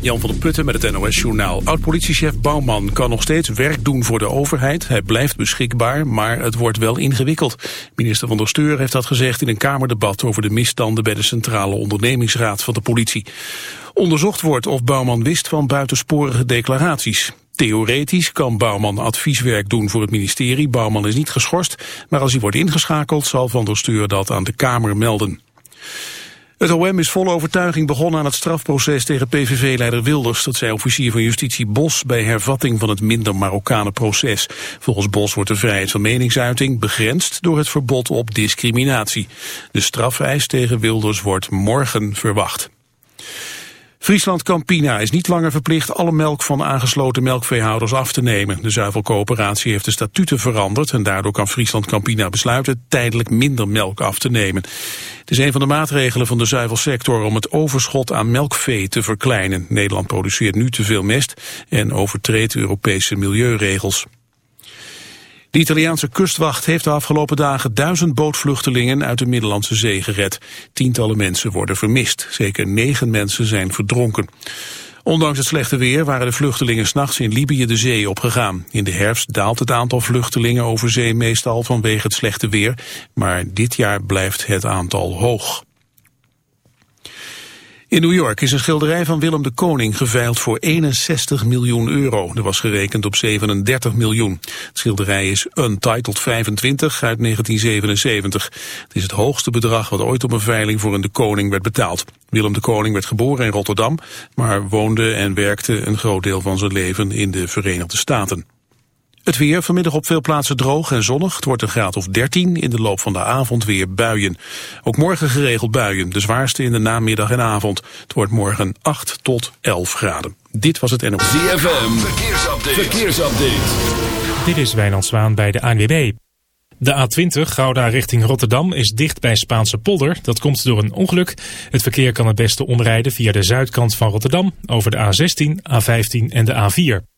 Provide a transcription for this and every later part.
Jan van der Putten met het NOS-journaal. Oud-politiechef Bouwman kan nog steeds werk doen voor de overheid. Hij blijft beschikbaar, maar het wordt wel ingewikkeld. Minister van der Steur heeft dat gezegd in een Kamerdebat... over de misstanden bij de Centrale Ondernemingsraad van de politie. Onderzocht wordt of Bouwman wist van buitensporige declaraties. Theoretisch kan Bouwman advieswerk doen voor het ministerie. Bouwman is niet geschorst, maar als hij wordt ingeschakeld... zal Van der Steur dat aan de Kamer melden. Het OM is vol overtuiging begonnen aan het strafproces tegen PVV-leider Wilders. Dat zei officier van justitie Bos bij hervatting van het minder Marokkanen proces. Volgens Bos wordt de vrijheid van meningsuiting begrensd door het verbod op discriminatie. De strafeis tegen Wilders wordt morgen verwacht. Friesland Campina is niet langer verplicht alle melk van aangesloten melkveehouders af te nemen. De zuivelcoöperatie heeft de statuten veranderd en daardoor kan Friesland Campina besluiten tijdelijk minder melk af te nemen. Het is een van de maatregelen van de zuivelsector om het overschot aan melkvee te verkleinen. Nederland produceert nu te veel mest en overtreedt Europese milieuregels. De Italiaanse kustwacht heeft de afgelopen dagen duizend bootvluchtelingen uit de Middellandse Zee gered. Tientallen mensen worden vermist. Zeker negen mensen zijn verdronken. Ondanks het slechte weer waren de vluchtelingen s'nachts in Libië de zee opgegaan. In de herfst daalt het aantal vluchtelingen over zee meestal vanwege het slechte weer. Maar dit jaar blijft het aantal hoog. In New York is een schilderij van Willem de Koning geveild voor 61 miljoen euro. Er was gerekend op 37 miljoen. Het schilderij is Untitled 25 uit 1977. Het is het hoogste bedrag wat ooit op een veiling voor een de Koning werd betaald. Willem de Koning werd geboren in Rotterdam, maar woonde en werkte een groot deel van zijn leven in de Verenigde Staten. Het weer vanmiddag op veel plaatsen droog en zonnig. Het wordt een graad of 13. In de loop van de avond weer buien. Ook morgen geregeld buien. De zwaarste in de namiddag en avond. Het wordt morgen 8 tot 11 graden. Dit was het NOS. ZFM. Verkeersupdate. Verkeersupdate. Dit is Wijnand Zwaan bij de ANWB. De A20 Gouda richting Rotterdam is dicht bij Spaanse polder. Dat komt door een ongeluk. Het verkeer kan het beste omrijden via de zuidkant van Rotterdam over de A16, A15 en de A4.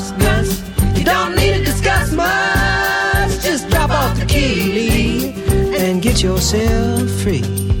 Gus. You don't need to discuss much. Just drop off the key, and get yourself free.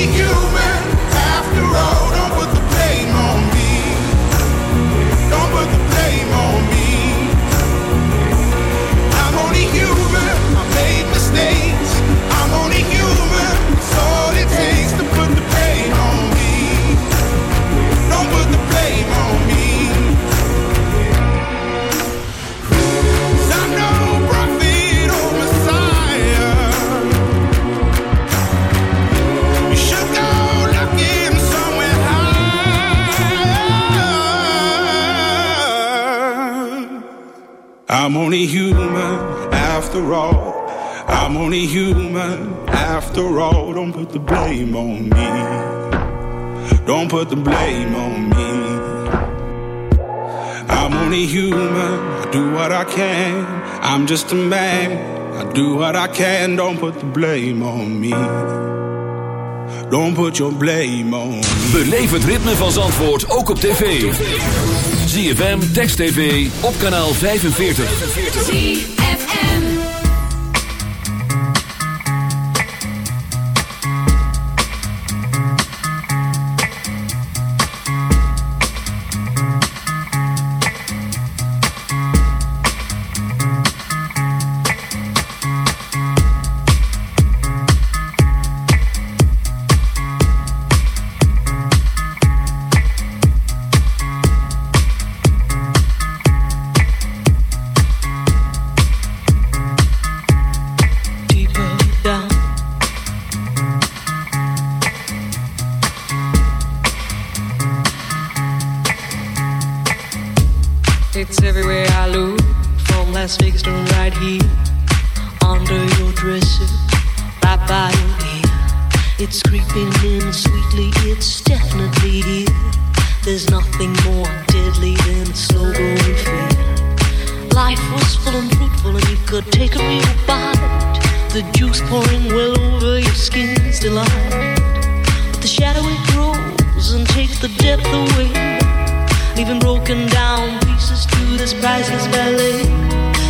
I'm human all. I'm only human after all. Don't put the blame on me. Don't put the blame on me. I'm only human. I do what I can. I'm just a man. I do what I can. Don't put the blame on me. Don't put your blame on me. Beleef het ritme van Zandvoort ook op tv. ZFM, Text TV, op kanaal 45. From fixed to right here under your dresser, right by your ear. It's creeping in sweetly, it's definitely here. There's nothing more deadly than slow growing fear. Life was full and fruitful, and you could take a real bite. The juice pouring well over your skin's delight. The shadow it grows and takes the depth away, leaving broken down pieces to this priceless ballet.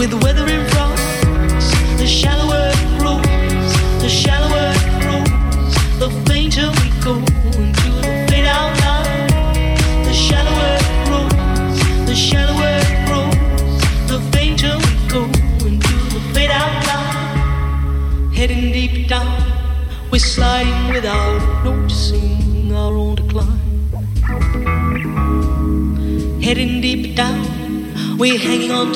with the weather in front. The shallower it grows, the shallower it grows, the fainter we go into the fade out line. The shallower it grows, the shallower it grows, the fainter we go into the fade out line. Heading deep down, we're sliding without noticing our own decline. Heading deep down, we're hanging on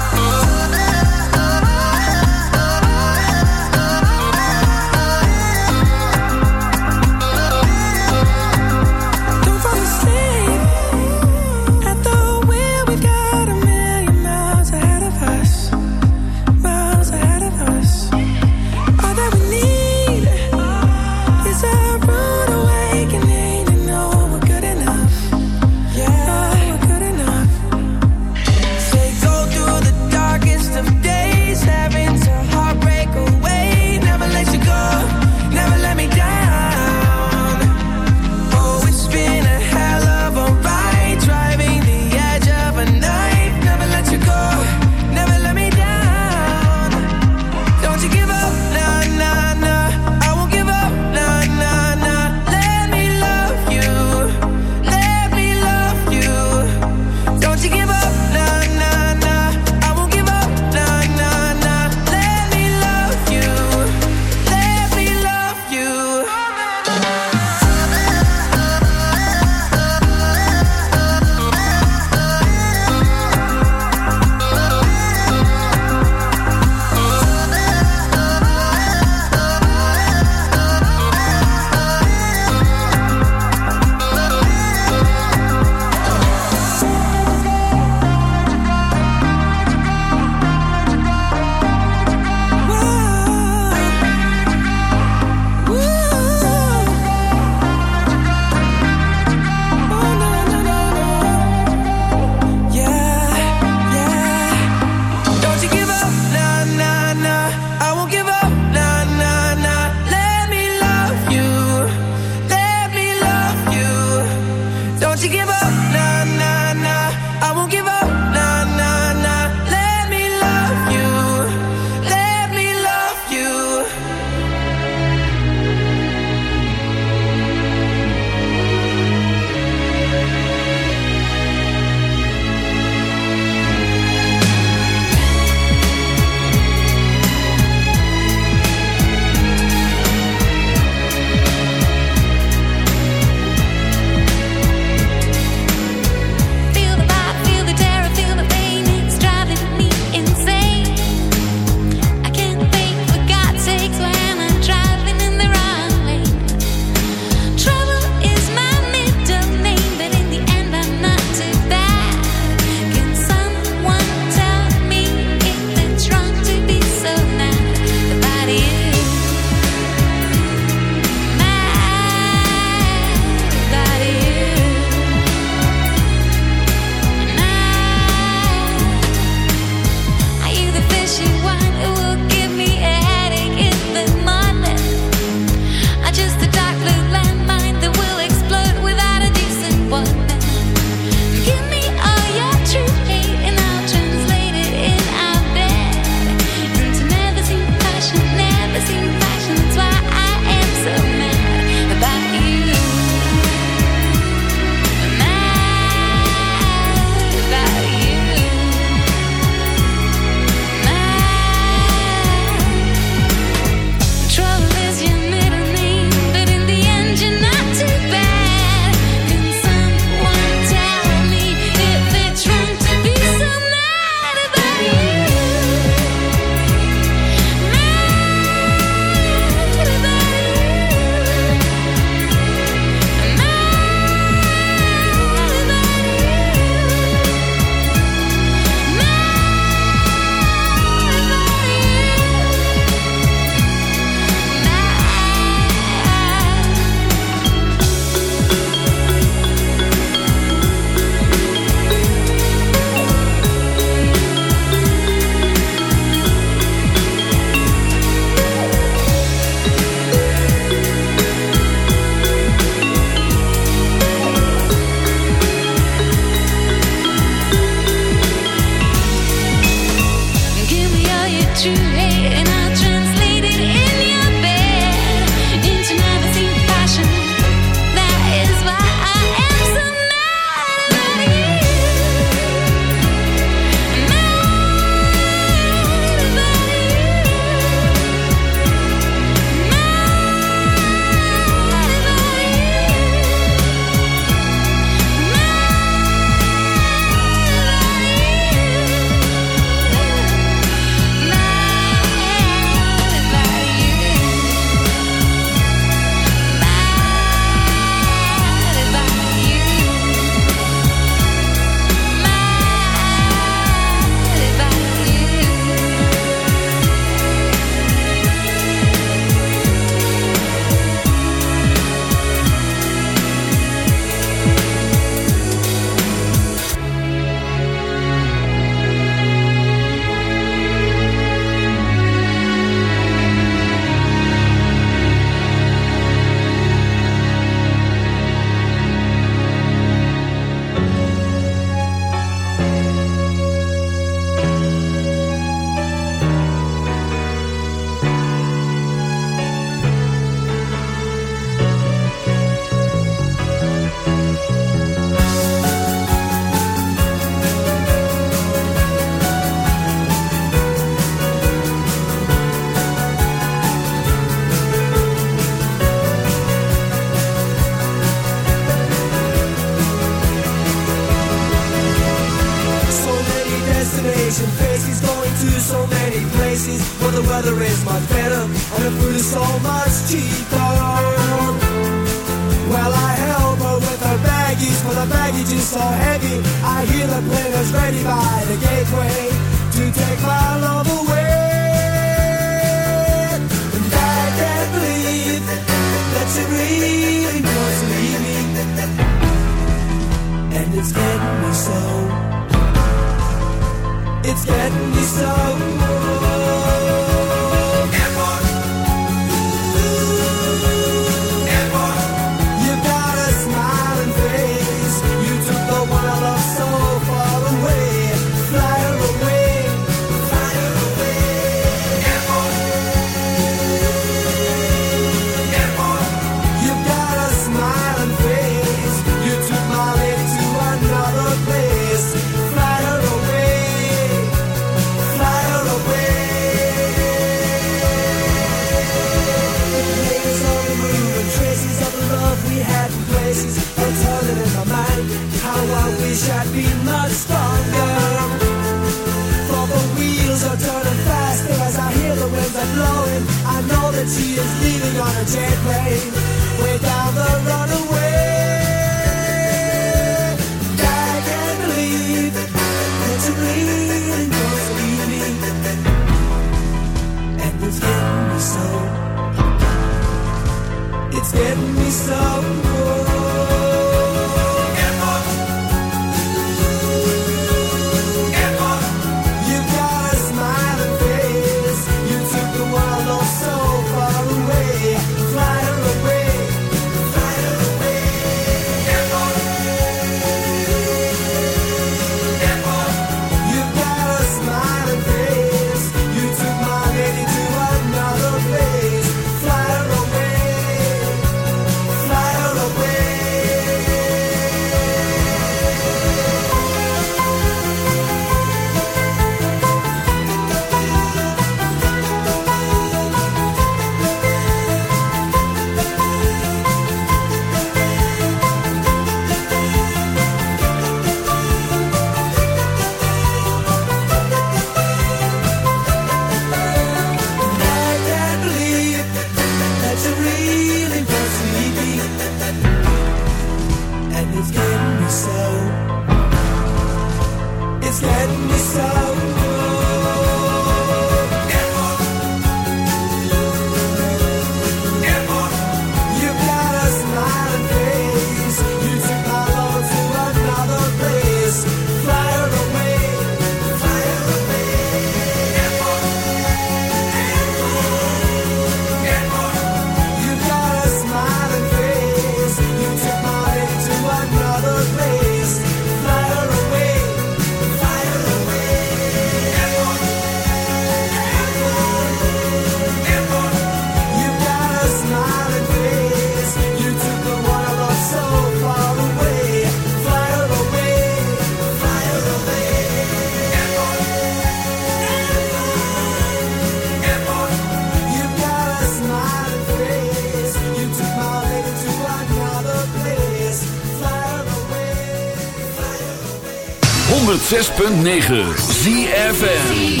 106.9 ZFN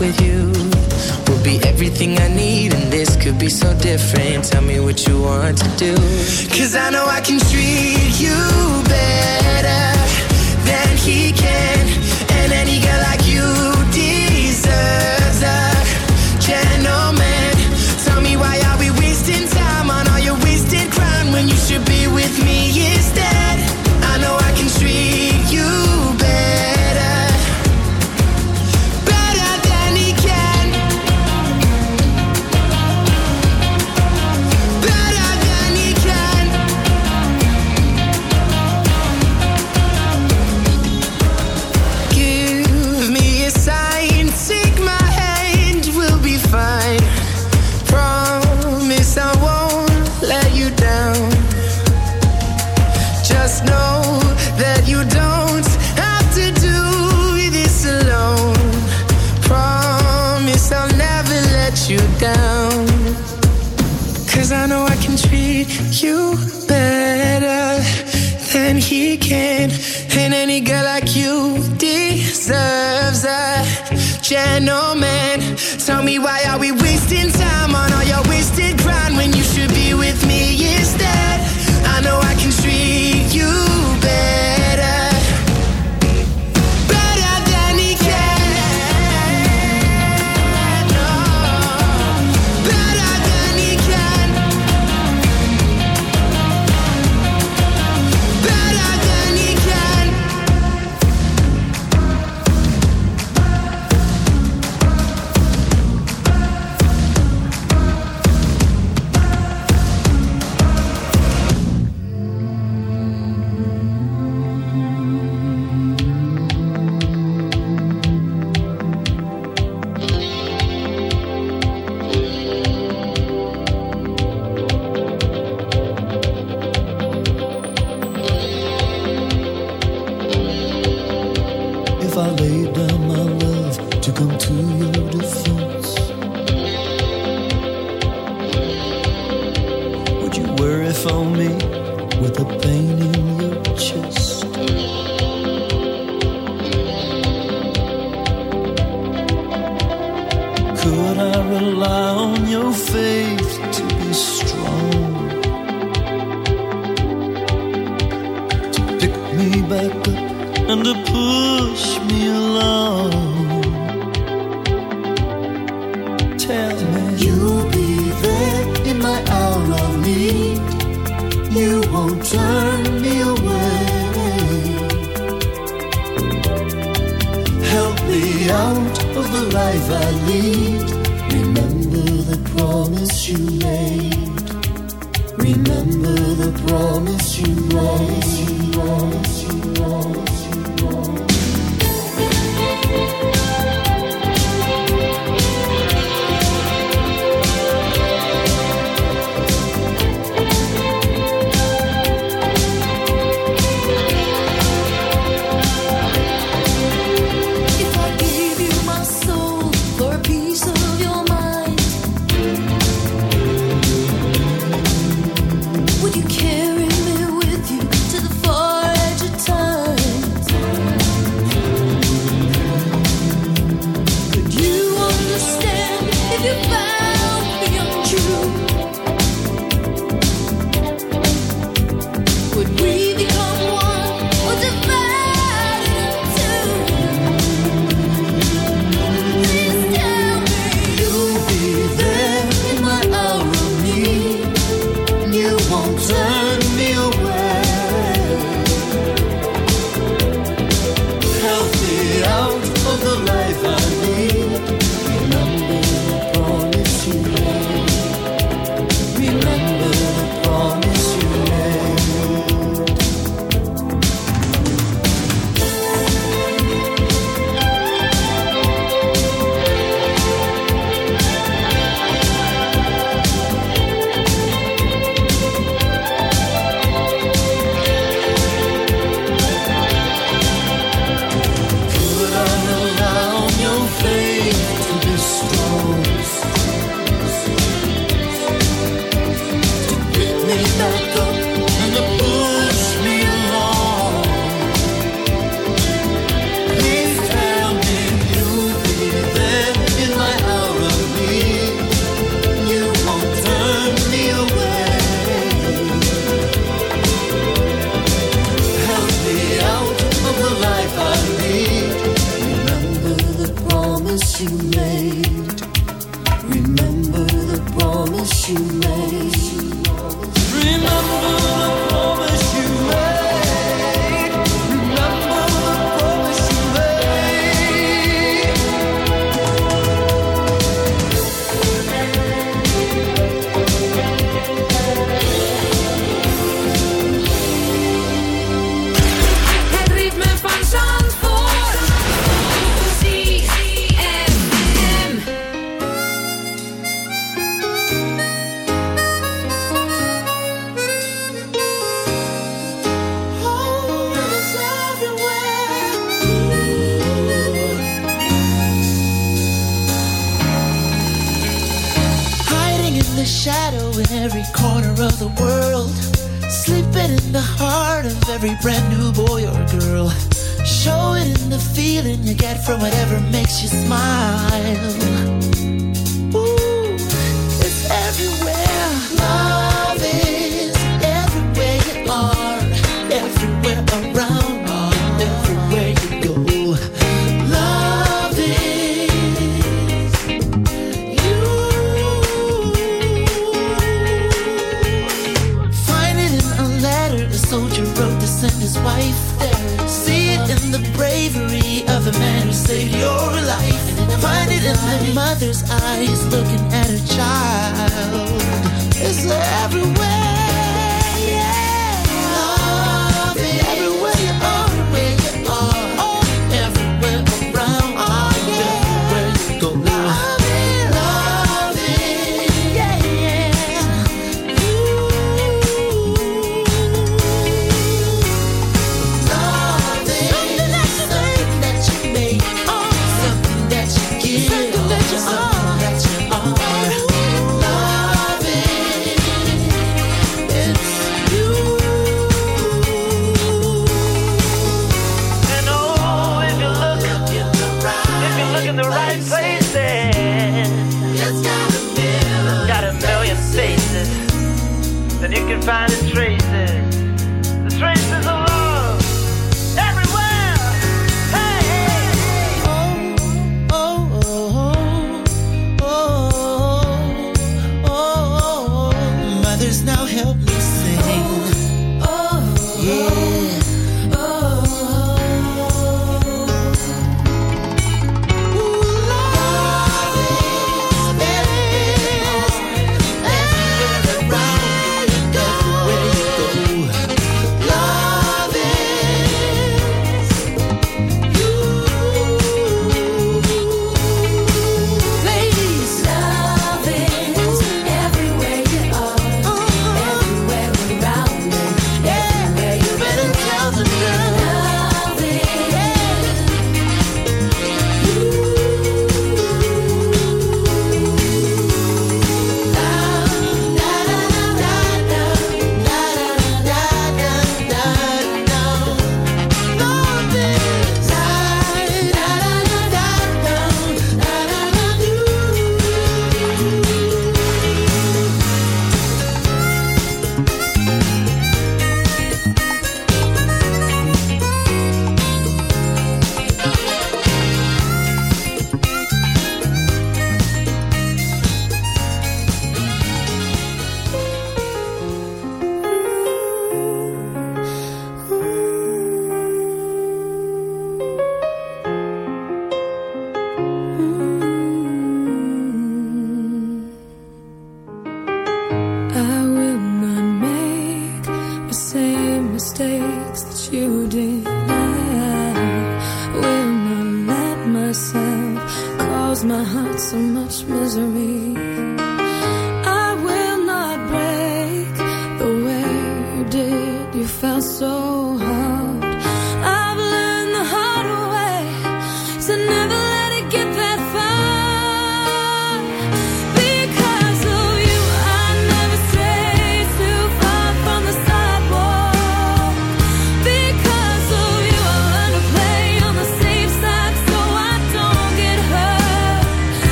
with you will be everything I need, and this could be so different. Tell me what you want to do. Cause I know I can treat you.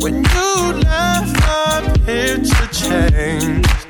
When you left, my picture changed.